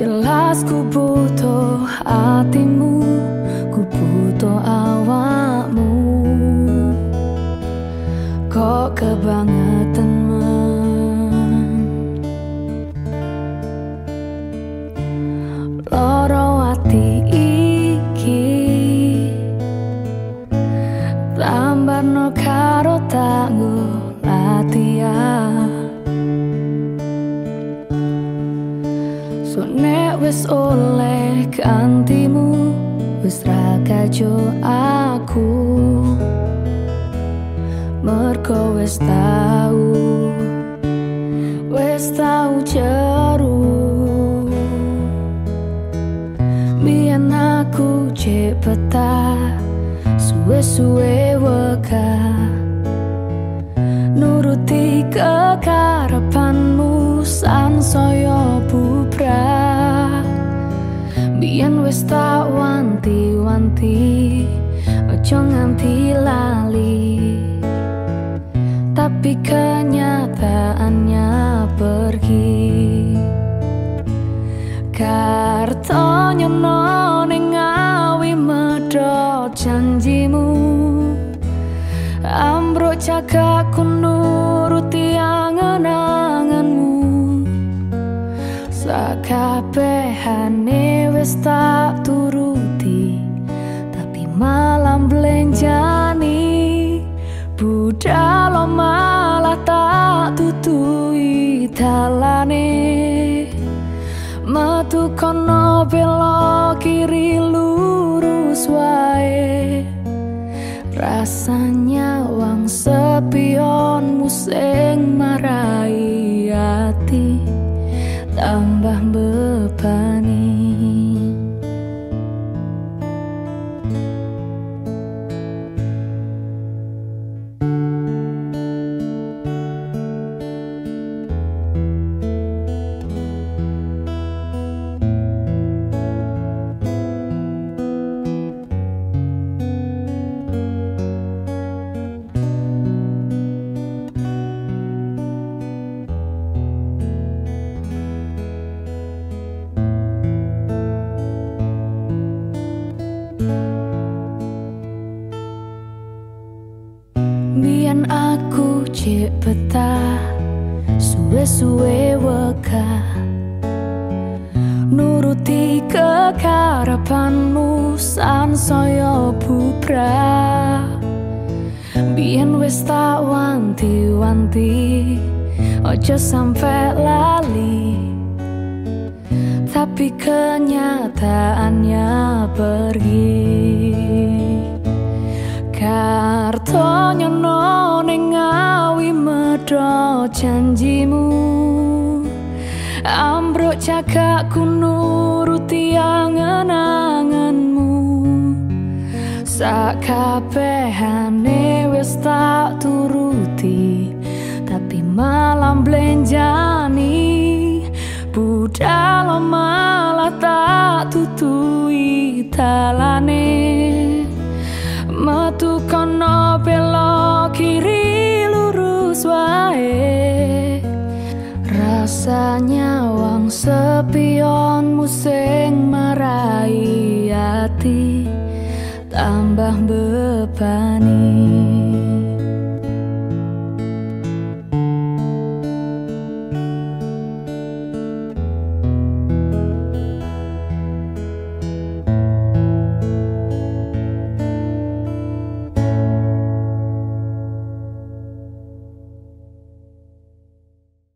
Jelas ku butuh hatimu Ku butuh awakmu. Kok kebangetan no wis oleh kantimu wis rakajo aku. Merko wis tau wis tau jeru. Biar aku cepet suwe-suwe weka nuruti kekarepanmu san saya wanti-wanti ojo nganti lali. Tapi kenyataannya pergi. Kartonya none ngawi medot janjimu. Ambro cakapku nuruti angan-anganmu. Sakabehane wis tak malam belenjani Budalo malah tak tutui talane Metu kono belok kiri lurus wae. Rasanya wang sepion museng marai hati Tambah bebani Bian aku cek peta Suwe-suwe weka Nuruti kekarapanmu San soyo bubra. Bian wis tak wanti-wanti Ojo sampai lali. Tapi kenyataannya janjimu. Ambruk cakak ku nuruti angan-anganmu. Sakabehane wis tak turuti Tapi malam belenjani Budalo malah tak tutui talane museng marai hati tambah bebani